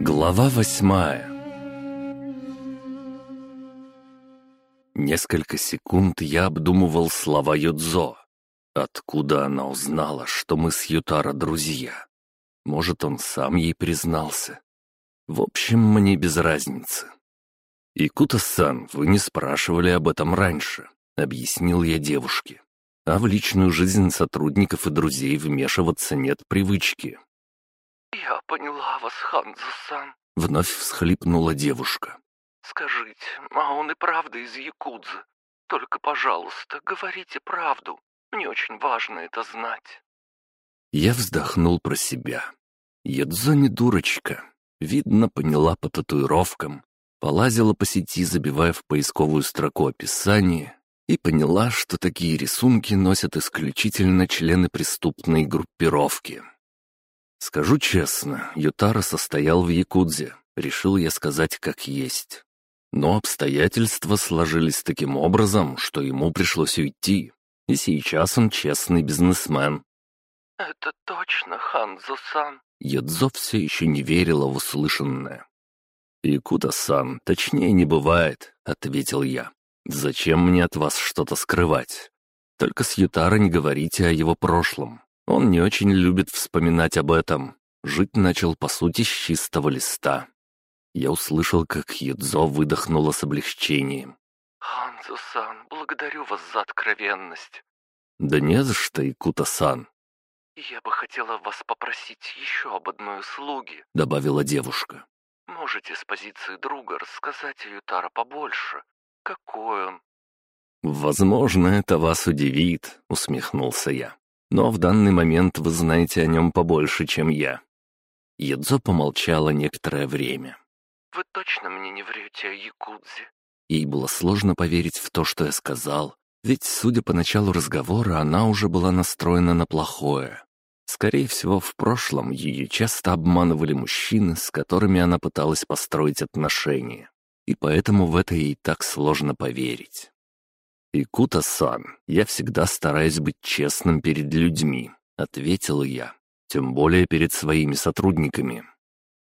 Глава восьмая Несколько секунд я обдумывал слова Юдзо. Откуда она узнала, что мы с Ютара друзья? Может, он сам ей признался? В общем, мне без разницы. «Икута-сан, вы не спрашивали об этом раньше», — объяснил я девушке. «А в личную жизнь сотрудников и друзей вмешиваться нет привычки». «Я поняла вас, Ханзо-сан», — вновь всхлипнула девушка. «Скажите, а он и правда из Якудзы? Только, пожалуйста, говорите правду. Мне очень важно это знать». Я вздохнул про себя. Ядзо не дурочка. Видно, поняла по татуировкам. Полазила по сети, забивая в поисковую строку описание, и поняла, что такие рисунки носят исключительно члены преступной группировки. Скажу честно, Ютара состоял в Якудзе, решил я сказать как есть. Но обстоятельства сложились таким образом, что ему пришлось уйти, и сейчас он честный бизнесмен. «Это точно, Ханзо-сан?» Ядзо все еще не верила в услышанное. «Икута-сан, точнее не бывает», — ответил я. «Зачем мне от вас что-то скрывать? Только с Ютара не говорите о его прошлом. Он не очень любит вспоминать об этом. Жить начал, по сути, с чистого листа». Я услышал, как Юдзо выдохнула с облегчением. «Ханзо-сан, благодарю вас за откровенность». «Да не за что, Икута-сан». «Я бы хотела вас попросить еще об одной услуге», — добавила девушка. Можете с позиции друга рассказать о Ютара побольше? Какой он?» «Возможно, это вас удивит», — усмехнулся я. «Но в данный момент вы знаете о нем побольше, чем я». Ядзо помолчала некоторое время. «Вы точно мне не врете о Якудзе?» Ей было сложно поверить в то, что я сказал, ведь, судя по началу разговора, она уже была настроена на плохое. Скорее всего, в прошлом ее часто обманывали мужчины, с которыми она пыталась построить отношения. И поэтому в это ей так сложно поверить. «Икута-сан, я всегда стараюсь быть честным перед людьми», — ответил я. «Тем более перед своими сотрудниками».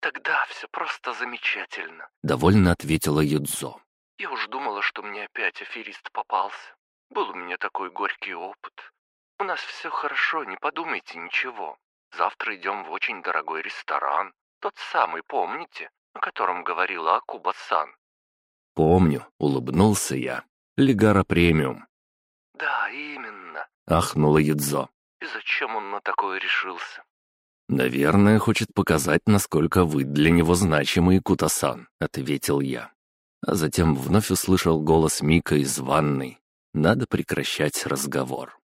«Тогда все просто замечательно», — довольно ответила Юдзо. «Я уж думала, что мне опять аферист попался. Был у меня такой горький опыт. У нас все хорошо, не подумайте ничего. Завтра идем в очень дорогой ресторан. Тот самый, помните, о котором говорила Акуба-сан?» «Помню», — улыбнулся я. «Легара премиум». «Да, именно», — ахнула Юдзо. «И зачем он на такое решился?» «Наверное, хочет показать, насколько вы для него значимый, Кутасан», — ответил я. А затем вновь услышал голос Мика из ванной. «Надо прекращать разговор».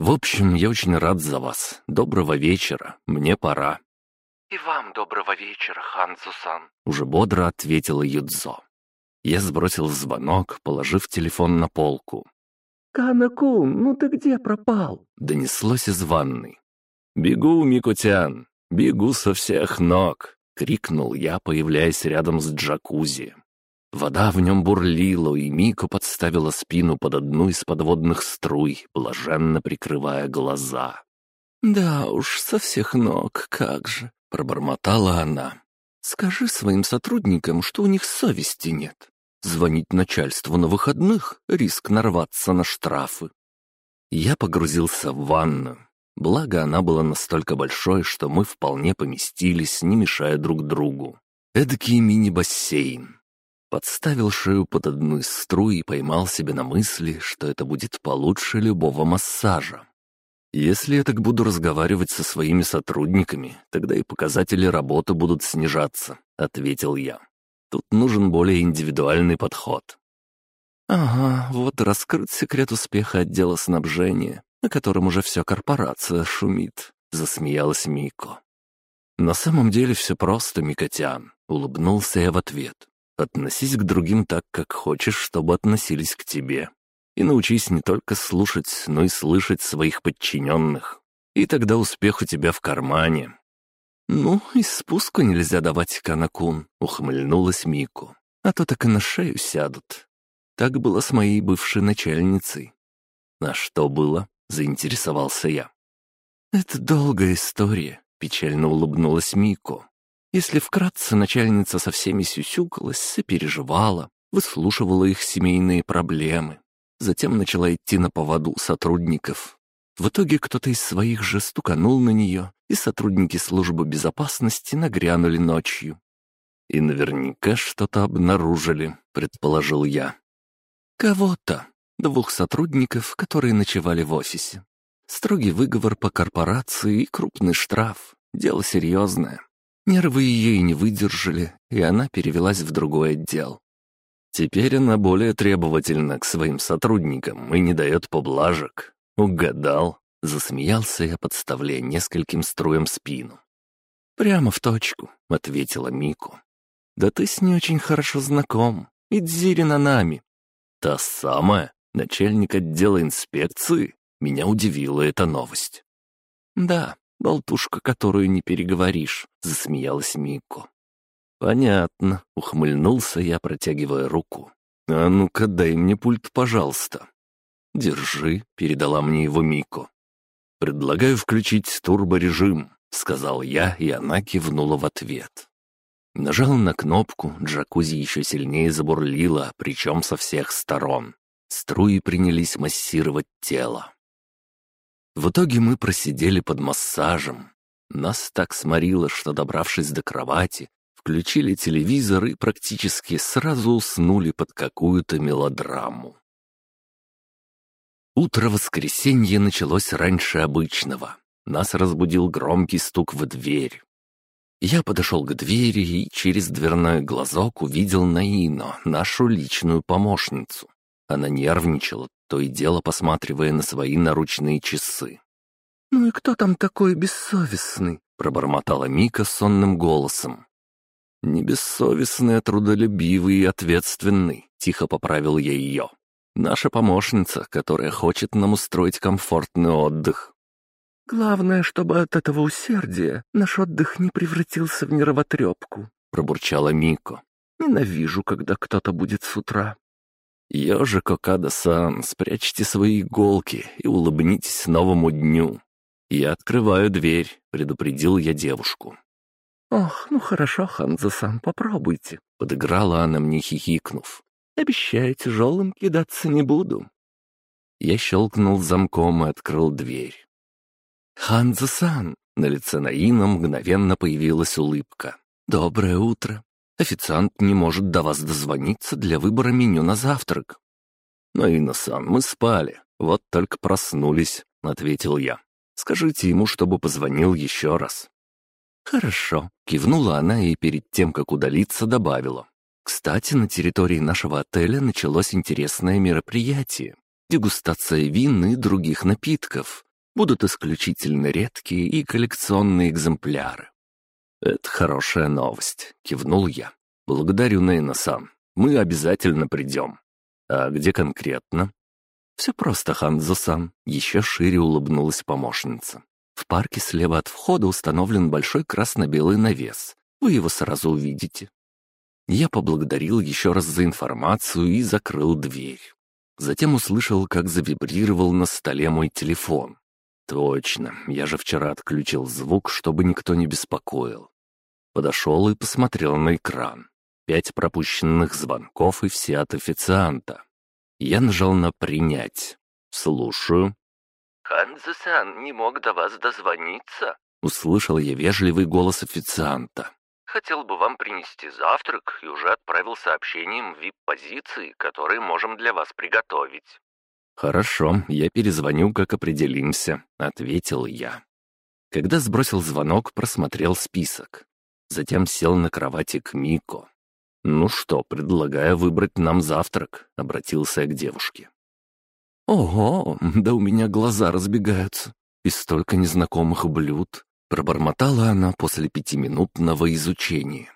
В общем, я очень рад за вас. Доброго вечера. Мне пора». «И вам доброго вечера, Ханзусан», — уже бодро ответила Юдзо. Я сбросил звонок, положив телефон на полку. «Канакун, ну ты где пропал?» — донеслось из ванной. «Бегу, Микутян, бегу со всех ног!» — крикнул я, появляясь рядом с джакузи. Вода в нем бурлила, и Мико подставила спину под одну из подводных струй, блаженно прикрывая глаза. «Да уж, со всех ног, как же!» — пробормотала она. «Скажи своим сотрудникам, что у них совести нет. Звонить начальству на выходных — риск нарваться на штрафы». Я погрузился в ванну. Благо, она была настолько большой, что мы вполне поместились, не мешая друг другу. Эдакий мини-бассейн. Подставил шею под одну из струй и поймал себя на мысли, что это будет получше любого массажа. Если я так буду разговаривать со своими сотрудниками, тогда и показатели работы будут снижаться, — ответил я. Тут нужен более индивидуальный подход. Ага, вот раскрыт секрет успеха отдела снабжения, на котором уже вся корпорация шумит, — засмеялась Мико. На самом деле все просто, Микотян, — улыбнулся я в ответ. Относись к другим так, как хочешь, чтобы относились к тебе. И научись не только слушать, но и слышать своих подчиненных. И тогда успех у тебя в кармане». «Ну, и спуску нельзя давать, Канакун», — ухмыльнулась Мику. «А то так и на шею сядут. Так было с моей бывшей начальницей». «А что было?» — заинтересовался я. «Это долгая история», — печально улыбнулась Мико. Если вкратце, начальница со всеми сюсюкалась, переживала, выслушивала их семейные проблемы. Затем начала идти на поводу сотрудников. В итоге кто-то из своих же стуканул на нее, и сотрудники службы безопасности нагрянули ночью. «И наверняка что-то обнаружили», — предположил я. «Кого-то. Двух сотрудников, которые ночевали в офисе. Строгий выговор по корпорации и крупный штраф. Дело серьезное. Нервы ее и не выдержали, и она перевелась в другой отдел. Теперь она более требовательна к своим сотрудникам и не дает поблажек. Угадал. Засмеялся я, подставляя нескольким струям спину. «Прямо в точку», — ответила Мику. «Да ты с ней очень хорошо знаком. Идзири нами». «Та самая, начальник отдела инспекции?» Меня удивила эта новость. «Да, болтушка, которую не переговоришь», — засмеялась Мико. «Понятно», — ухмыльнулся я, протягивая руку. «А ну-ка, дай мне пульт, пожалуйста». «Держи», — передала мне его Мико. «Предлагаю включить турборежим», — сказал я, и она кивнула в ответ. Нажал на кнопку, джакузи еще сильнее забурлило, причем со всех сторон. Струи принялись массировать тело. В итоге мы просидели под массажем. Нас так сморило, что, добравшись до кровати, включили телевизор и практически сразу уснули под какую-то мелодраму. Утро воскресенья началось раньше обычного. Нас разбудил громкий стук в дверь. Я подошел к двери и через дверной глазок увидел Наино, нашу личную помощницу. Она нервничала, то и дело посматривая на свои наручные часы. «Ну и кто там такой бессовестный?» — пробормотала Мика сонным голосом. «Не бессовестный, а трудолюбивый и ответственный», — тихо поправил я ее. «Наша помощница, которая хочет нам устроить комфортный отдых». «Главное, чтобы от этого усердия наш отдых не превратился в нервотрепку», — пробурчала Мико. «Ненавижу, когда кто-то будет с утра. «Ежик Окада-сан, спрячьте свои иголки и улыбнитесь новому дню». «Я открываю дверь», — предупредил я девушку. «Ох, ну хорошо, Ханзо-сан, попробуйте», — подыграла она мне, хихикнув. «Обещаю, тяжелым кидаться не буду». Я щелкнул замком и открыл дверь. «Ханзо-сан!» — на лице Наина мгновенно появилась улыбка. «Доброе утро. Официант не может до вас дозвониться для выбора меню на завтрак». «Наина-сан, мы спали, вот только проснулись», — ответил я. «Скажите ему, чтобы позвонил еще раз». «Хорошо», — кивнула она и перед тем, как удалиться, добавила. «Кстати, на территории нашего отеля началось интересное мероприятие. Дегустация вин и других напитков. Будут исключительно редкие и коллекционные экземпляры. «Это хорошая новость», — кивнул я. «Благодарю, Нейна-сан. Мы обязательно придем. А где конкретно?» «Все просто, Ханзо-сан», — еще шире улыбнулась помощница. «В парке слева от входа установлен большой красно-белый навес. Вы его сразу увидите». Я поблагодарил еще раз за информацию и закрыл дверь. Затем услышал, как завибрировал на столе мой телефон. Точно, я же вчера отключил звук, чтобы никто не беспокоил. Подошел и посмотрел на экран. Пять пропущенных звонков и все от официанта. Я нажал на «Принять». «Слушаю». «Ханзе-сан не мог до вас дозвониться?» Услышал я вежливый голос официанта. «Хотел бы вам принести завтрак и уже отправил сообщением VIP-позиции, которые можем для вас приготовить». «Хорошо, я перезвоню, как определимся», — ответил я. Когда сбросил звонок, просмотрел список. Затем сел на кровати к Мико. «Ну что, предлагаю выбрать нам завтрак», — обратился я к девушке. «Ого, да у меня глаза разбегаются. И столько незнакомых блюд», — пробормотала она после пятиминутного изучения.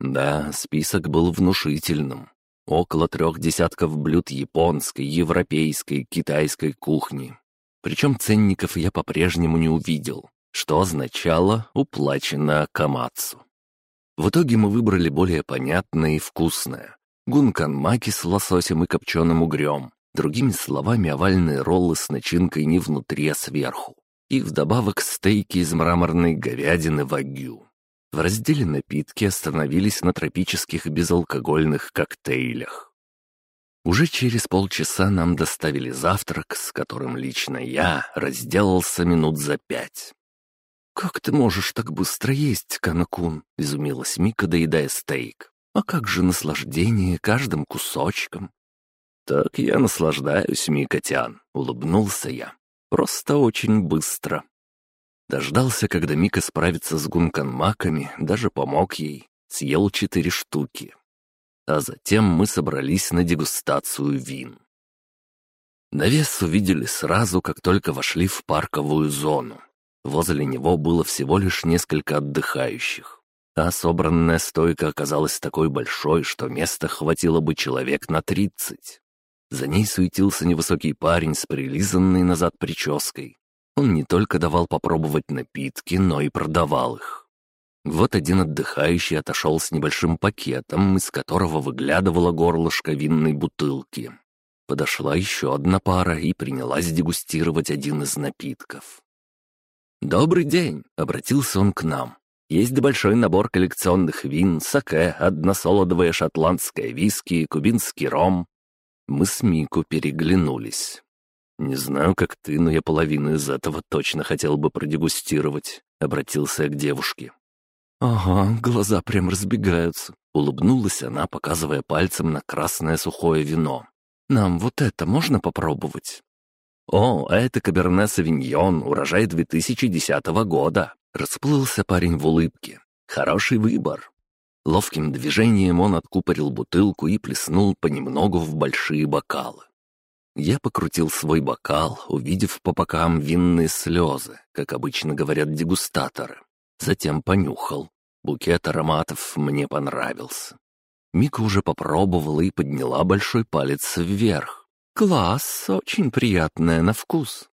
Да, список был внушительным. Около трех десятков блюд японской, европейской, китайской кухни. Причем ценников я по-прежнему не увидел что означало «уплачено Камацу». В итоге мы выбрали более понятное и вкусное. Гункан-маки с лососем и копченым угрем. Другими словами, овальные роллы с начинкой не внутри, а сверху. И вдобавок стейки из мраморной говядины вагю. В разделе напитки остановились на тропических безалкогольных коктейлях. Уже через полчаса нам доставили завтрак, с которым лично я разделался минут за пять. «Как ты можешь так быстро есть, Канакун?» — изумилась Мика, доедая стейк. «А как же наслаждение каждым кусочком?» «Так я наслаждаюсь, Микотян», — улыбнулся я. «Просто очень быстро». Дождался, когда Мика справится с гунканмаками, даже помог ей, съел четыре штуки. А затем мы собрались на дегустацию вин. Навес увидели сразу, как только вошли в парковую зону. Возле него было всего лишь несколько отдыхающих. А собранная стойка оказалась такой большой, что места хватило бы человек на тридцать. За ней суетился невысокий парень с прилизанной назад прической. Он не только давал попробовать напитки, но и продавал их. Вот один отдыхающий отошел с небольшим пакетом, из которого выглядывало горлышко винной бутылки. Подошла еще одна пара и принялась дегустировать один из напитков. «Добрый день!» — обратился он к нам. «Есть большой набор коллекционных вин, саке, односолодовое шотландское виски, кубинский ром». Мы с Мику переглянулись. «Не знаю, как ты, но я половину из этого точно хотел бы продегустировать», — обратился я к девушке. «Ага, глаза прям разбегаются», — улыбнулась она, показывая пальцем на красное сухое вино. «Нам вот это можно попробовать?» «О, это Каберне Савиньон, урожай 2010 года!» Расплылся парень в улыбке. «Хороший выбор!» Ловким движением он откупорил бутылку и плеснул понемногу в большие бокалы. Я покрутил свой бокал, увидев по бокам винные слезы, как обычно говорят дегустаторы. Затем понюхал. Букет ароматов мне понравился. Мика уже попробовала и подняла большой палец вверх. «Класс, очень приятное на вкус».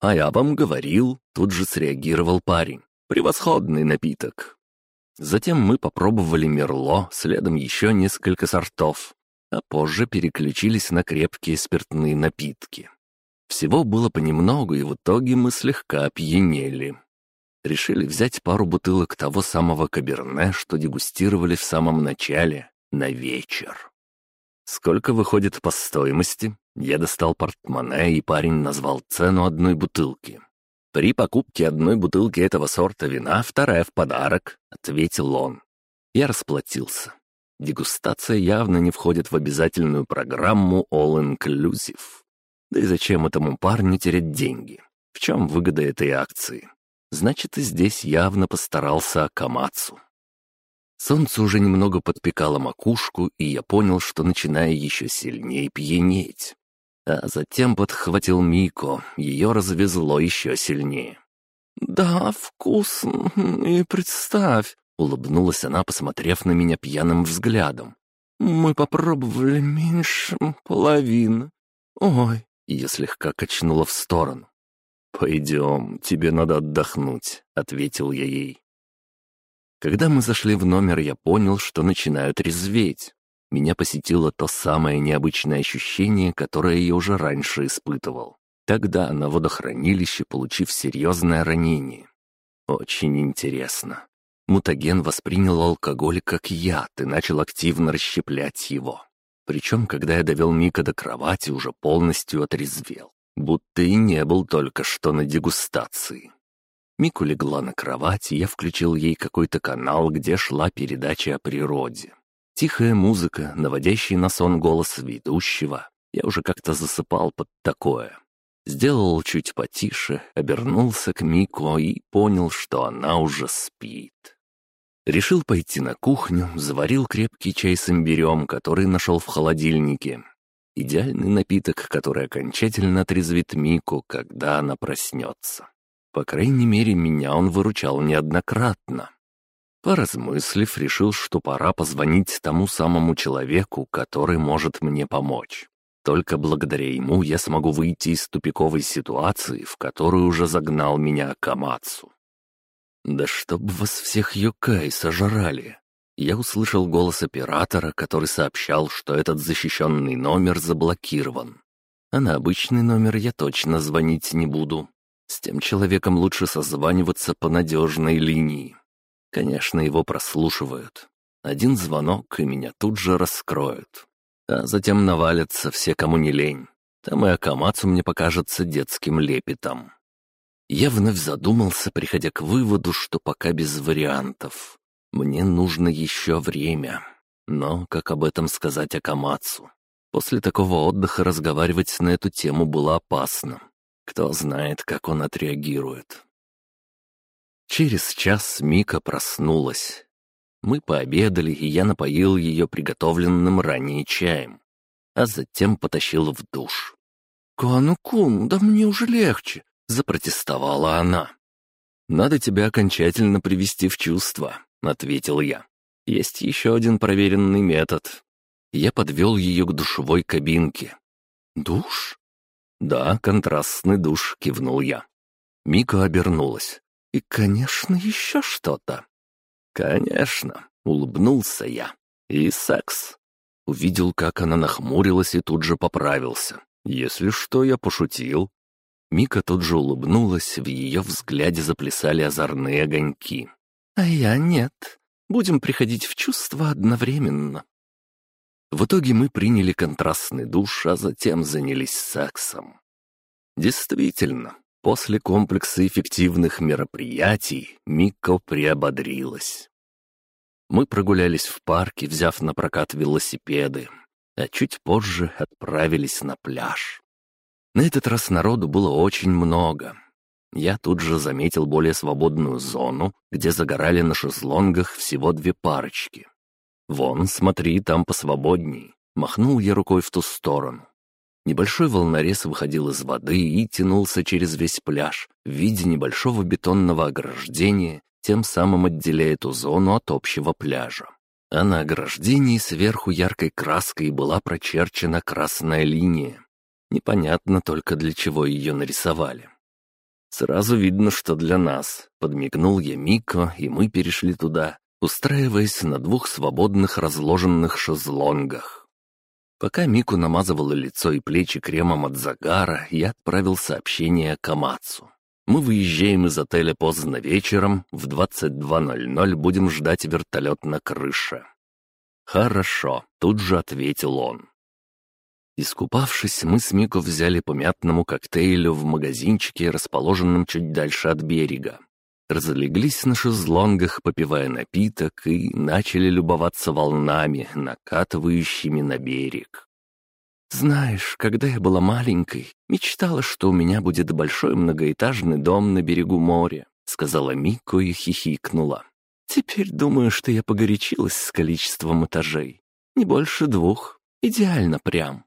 «А я вам говорил», — тут же среагировал парень. «Превосходный напиток». Затем мы попробовали мерло, следом еще несколько сортов, а позже переключились на крепкие спиртные напитки. Всего было понемногу, и в итоге мы слегка опьянели. Решили взять пару бутылок того самого каберне, что дегустировали в самом начале, на вечер. «Сколько выходит по стоимости?» Я достал портмоне, и парень назвал цену одной бутылки. «При покупке одной бутылки этого сорта вина вторая в подарок», — ответил он. Я расплатился. Дегустация явно не входит в обязательную программу All Inclusive. Да и зачем этому парню терять деньги? В чем выгода этой акции? Значит, и здесь явно постарался Акамацу. Солнце уже немного подпекало макушку, и я понял, что начинаю еще сильнее пьянеть а затем подхватил Мико, ее развезло еще сильнее. «Да, вкусно, и представь», — улыбнулась она, посмотрев на меня пьяным взглядом. «Мы попробовали меньше половины. Ой!» — ее слегка качнула в сторону. «Пойдем, тебе надо отдохнуть», — ответил я ей. Когда мы зашли в номер, я понял, что начинаю трезветь меня посетило то самое необычное ощущение, которое я уже раньше испытывал. Тогда на водохранилище, получив серьезное ранение. Очень интересно. Мутаген воспринял алкоголь как яд и начал активно расщеплять его. Причем, когда я довел Мика до кровати, уже полностью отрезвел. Будто и не был только что на дегустации. Мику легла на кровать, и я включил ей какой-то канал, где шла передача о природе. Тихая музыка, наводящий на сон голос ведущего. Я уже как-то засыпал под такое. Сделал чуть потише, обернулся к Мико и понял, что она уже спит. Решил пойти на кухню, заварил крепкий чай с имбирем, который нашел в холодильнике. Идеальный напиток, который окончательно отрезвит Мику, когда она проснется. По крайней мере, меня он выручал неоднократно. Поразмыслив, решил, что пора позвонить тому самому человеку, который может мне помочь. Только благодаря ему я смогу выйти из тупиковой ситуации, в которую уже загнал меня Камацу. «Да чтоб вас всех Йокай сожрали!» Я услышал голос оператора, который сообщал, что этот защищенный номер заблокирован. А на обычный номер я точно звонить не буду. С тем человеком лучше созваниваться по надежной линии. Конечно, его прослушивают. Один звонок, и меня тут же раскроют. А затем навалятся все, кому не лень. Там и Акамацу мне покажется детским лепетом. Я вновь задумался, приходя к выводу, что пока без вариантов. Мне нужно еще время. Но как об этом сказать Акамацу? После такого отдыха разговаривать на эту тему было опасно. Кто знает, как он отреагирует. Через час Мика проснулась. Мы пообедали, и я напоил ее приготовленным ранее чаем, а затем потащил в душ. «Кану-кун, да мне уже легче», — запротестовала она. «Надо тебя окончательно привести в чувство», — ответил я. «Есть еще один проверенный метод». Я подвел ее к душевой кабинке. «Душ?» «Да, контрастный душ», — кивнул я. Мика обернулась. «И, конечно, еще что-то». «Конечно», — улыбнулся я. «И секс». Увидел, как она нахмурилась и тут же поправился. «Если что, я пошутил». Мика тут же улыбнулась, в ее взгляде заплясали озорные огоньки. «А я нет. Будем приходить в чувство одновременно». В итоге мы приняли контрастный душ, а затем занялись сексом. Действительно, после комплекса эффективных мероприятий Мико приободрилась. Мы прогулялись в парке, взяв на прокат велосипеды, а чуть позже отправились на пляж. На этот раз народу было очень много. Я тут же заметил более свободную зону, где загорали на шезлонгах всего две парочки. «Вон, смотри, там посвободней», — махнул я рукой в ту сторону. Небольшой волнорез выходил из воды и тянулся через весь пляж в виде небольшого бетонного ограждения тем самым отделяя эту зону от общего пляжа. А на ограждении сверху яркой краской была прочерчена красная линия. Непонятно только, для чего ее нарисовали. «Сразу видно, что для нас», — подмигнул я Мико, и мы перешли туда, устраиваясь на двух свободных разложенных шезлонгах. Пока Мику намазывала лицо и плечи кремом от загара, я отправил сообщение Камацу. Мы выезжаем из отеля поздно вечером, в 22.00 будем ждать вертолет на крыше. «Хорошо», — тут же ответил он. Искупавшись, мы с Мико взяли по мятному коктейлю в магазинчике, расположенном чуть дальше от берега. Разлеглись на шезлонгах, попивая напиток, и начали любоваться волнами, накатывающими на берег. «Знаешь, когда я была маленькой, мечтала, что у меня будет большой многоэтажный дом на берегу моря», — сказала Мико и хихикнула. «Теперь думаю, что я погорячилась с количеством этажей. Не больше двух. Идеально прям».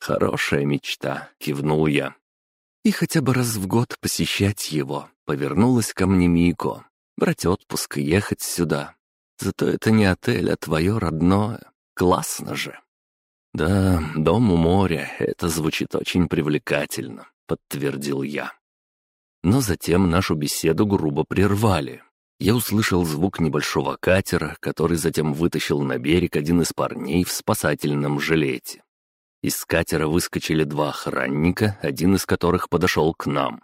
«Хорошая мечта», — кивнул я. «И хотя бы раз в год посещать его», — повернулась ко мне Мико. «Брать отпуск и ехать сюда. Зато это не отель, а твое родное. Классно же». «Да, дом у моря, это звучит очень привлекательно», — подтвердил я. Но затем нашу беседу грубо прервали. Я услышал звук небольшого катера, который затем вытащил на берег один из парней в спасательном жилете. Из катера выскочили два охранника, один из которых подошел к нам.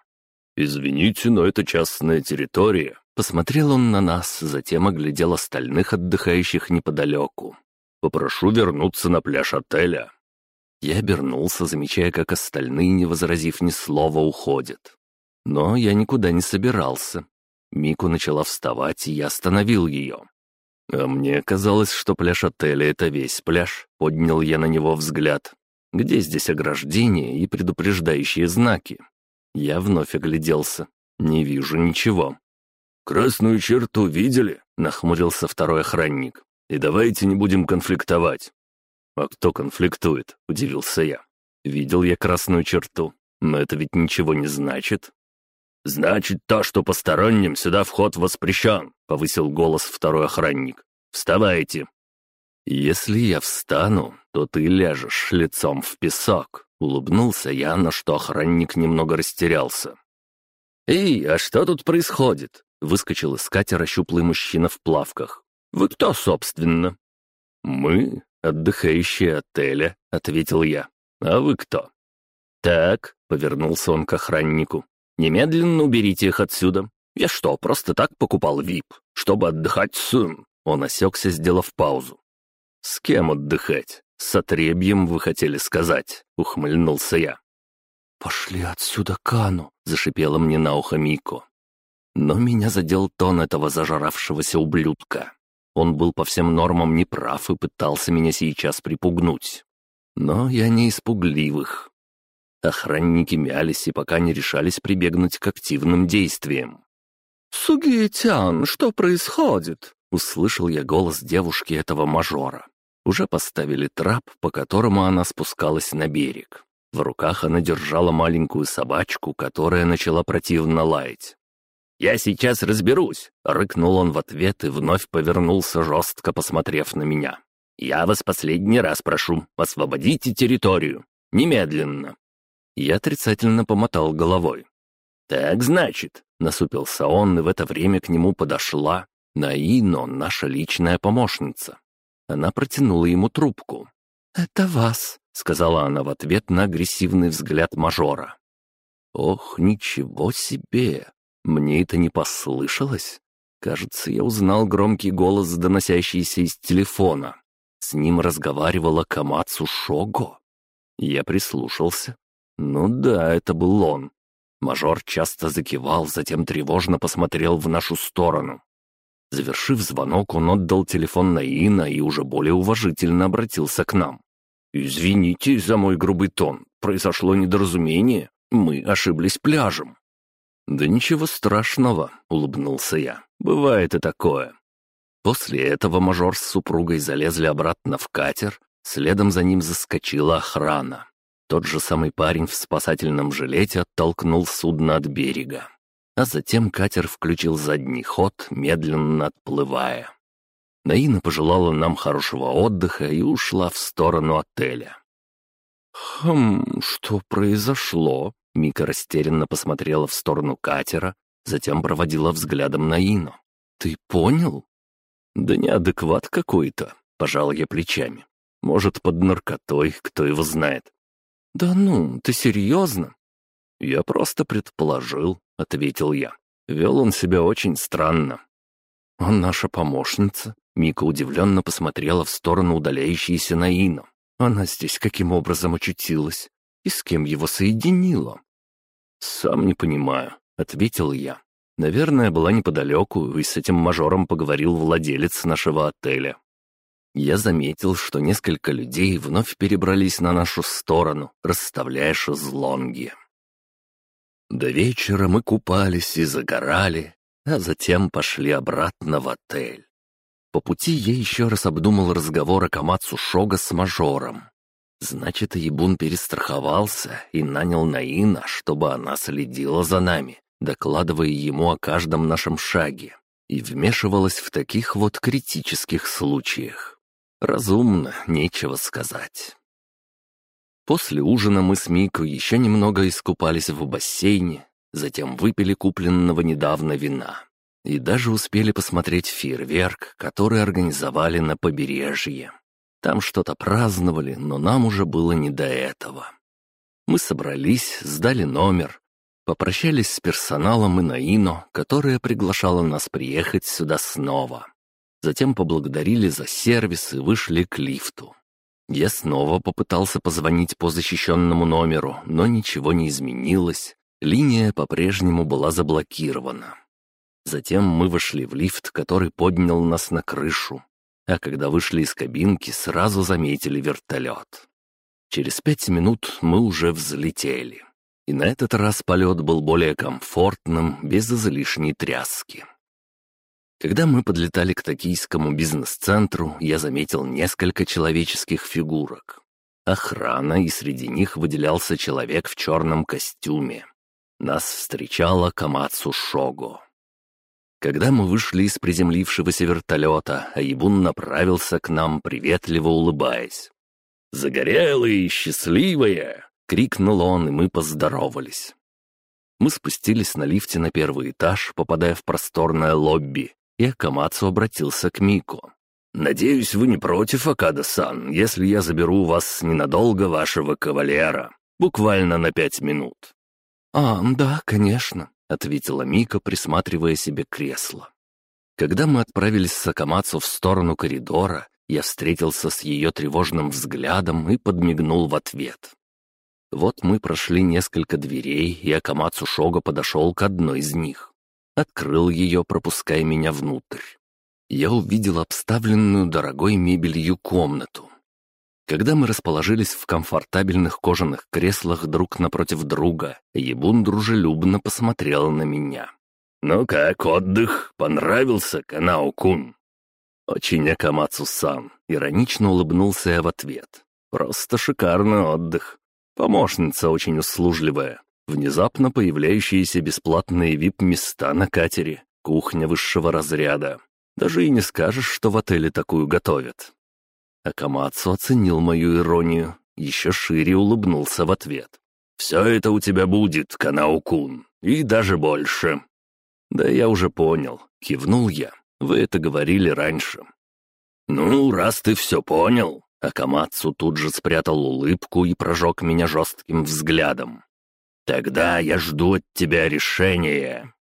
«Извините, но это частная территория», — посмотрел он на нас, затем оглядел остальных отдыхающих неподалеку. Попрошу вернуться на пляж отеля». Я обернулся, замечая, как остальные, не возразив ни слова, уходят. Но я никуда не собирался. Мику начала вставать, и я остановил ее. «А мне казалось, что пляж отеля — это весь пляж», — поднял я на него взгляд. «Где здесь ограждения и предупреждающие знаки?» Я вновь огляделся. «Не вижу ничего». «Красную черту видели?» — нахмурился второй охранник. И давайте не будем конфликтовать». «А кто конфликтует?» — удивился я. «Видел я красную черту, но это ведь ничего не значит». «Значит то, что посторонним сюда вход воспрещен», — повысил голос второй охранник. «Вставайте». «Если я встану, то ты ляжешь лицом в песок», — улыбнулся я, на что охранник немного растерялся. «Эй, а что тут происходит?» — выскочил из катера щуплый мужчина в плавках. Вы кто, собственно?» «Мы, отдыхающие отеля», — ответил я. «А вы кто?» «Так», — повернулся он к охраннику. Немедленно уберите их отсюда. Я что, просто так покупал ВИП, чтобы отдыхать с...» Он осекся, сделав паузу. «С кем отдыхать? С отребьем вы хотели сказать?» — ухмыльнулся я. «Пошли отсюда, Кану!» — зашипела мне на ухо Мико. Но меня задел тон этого зажравшегося ублюдка. Он был по всем нормам неправ и пытался меня сейчас припугнуть. Но я не испугливых. Охранники мялись и пока не решались прибегнуть к активным действиям. «Сугиетян, что происходит?» — услышал я голос девушки этого мажора. Уже поставили трап, по которому она спускалась на берег. В руках она держала маленькую собачку, которая начала противно лаять. «Я сейчас разберусь!» — рыкнул он в ответ и вновь повернулся, жестко посмотрев на меня. «Я вас последний раз прошу, освободите территорию. Немедленно!» Я отрицательно помотал головой. «Так значит», — насупился он, и в это время к нему подошла Наино, наша личная помощница. Она протянула ему трубку. «Это вас», — сказала она в ответ на агрессивный взгляд мажора. «Ох, ничего себе! Мне это не послышалось. Кажется, я узнал громкий голос, доносящийся из телефона. С ним разговаривала Камацу Шого. Я прислушался. Ну да, это был он. Мажор часто закивал, затем тревожно посмотрел в нашу сторону. Завершив звонок, он отдал телефон на Ина и уже более уважительно обратился к нам. «Извините за мой грубый тон. Произошло недоразумение. Мы ошиблись пляжем». «Да ничего страшного», — улыбнулся я. «Бывает и такое». После этого мажор с супругой залезли обратно в катер, следом за ним заскочила охрана. Тот же самый парень в спасательном жилете оттолкнул судно от берега. А затем катер включил задний ход, медленно отплывая. Наина пожелала нам хорошего отдыха и ушла в сторону отеля. «Хм, что произошло?» Мика растерянно посмотрела в сторону катера, затем проводила взглядом на Ину. «Ты понял?» «Да неадекват какой-то», — пожал я плечами. «Может, под наркотой, кто его знает». «Да ну, ты серьезно?» «Я просто предположил», — ответил я. Вел он себя очень странно. «Он наша помощница?» Мика удивленно посмотрела в сторону удаляющейся Наину. «Она здесь каким образом очутилась? И с кем его соединила?» «Сам не понимаю», — ответил я. «Наверное, была неподалеку, и с этим мажором поговорил владелец нашего отеля». Я заметил, что несколько людей вновь перебрались на нашу сторону, расставляя шезлонги. До вечера мы купались и загорали, а затем пошли обратно в отель. По пути я еще раз обдумал разговор о Камацу Шога с мажором. Значит, Ебун перестраховался и нанял Наина, чтобы она следила за нами, докладывая ему о каждом нашем шаге, и вмешивалась в таких вот критических случаях. Разумно, нечего сказать. После ужина мы с Мико еще немного искупались в бассейне, затем выпили купленного недавно вина и даже успели посмотреть фейерверк, который организовали на побережье. Там что-то праздновали, но нам уже было не до этого. Мы собрались, сдали номер, попрощались с персоналом и Наино, которая приглашала нас приехать сюда снова. Затем поблагодарили за сервис и вышли к лифту. Я снова попытался позвонить по защищенному номеру, но ничего не изменилось. Линия по-прежнему была заблокирована. Затем мы вошли в лифт, который поднял нас на крышу а когда вышли из кабинки, сразу заметили вертолет. Через пять минут мы уже взлетели. И на этот раз полет был более комфортным, без излишней тряски. Когда мы подлетали к токийскому бизнес-центру, я заметил несколько человеческих фигурок. Охрана, и среди них выделялся человек в черном костюме. Нас встречала Камацу Шого. Когда мы вышли из приземлившегося вертолета, Айбун направился к нам, приветливо улыбаясь. «Загорелые и счастливые!» — крикнул он, и мы поздоровались. Мы спустились на лифте на первый этаж, попадая в просторное лобби, и Акамацу обратился к Мику. «Надеюсь, вы не против, Акада-сан, если я заберу у вас ненадолго вашего кавалера, буквально на пять минут». «А, да, конечно», — ответила Мика, присматривая себе кресло. Когда мы отправились с Акамацу в сторону коридора, я встретился с ее тревожным взглядом и подмигнул в ответ. Вот мы прошли несколько дверей, и Акамацу Шога подошел к одной из них. Открыл ее, пропуская меня внутрь. Я увидел обставленную дорогой мебелью комнату. Когда мы расположились в комфортабельных кожаных креслах друг напротив друга, Ебун дружелюбно посмотрел на меня. «Ну как, отдых? Понравился, Канао-кун?» «Очень Акамацу-сан», — иронично улыбнулся я в ответ. «Просто шикарный отдых. Помощница очень услужливая. Внезапно появляющиеся бесплатные вип-места на катере, кухня высшего разряда. Даже и не скажешь, что в отеле такую готовят. Акамацу оценил мою иронию, еще шире улыбнулся в ответ. «Все это у тебя будет, Канаукун, и даже больше». «Да я уже понял», — кивнул я. «Вы это говорили раньше». «Ну, раз ты все понял», — Акамацу тут же спрятал улыбку и прожег меня жестким взглядом. «Тогда я жду от тебя решения».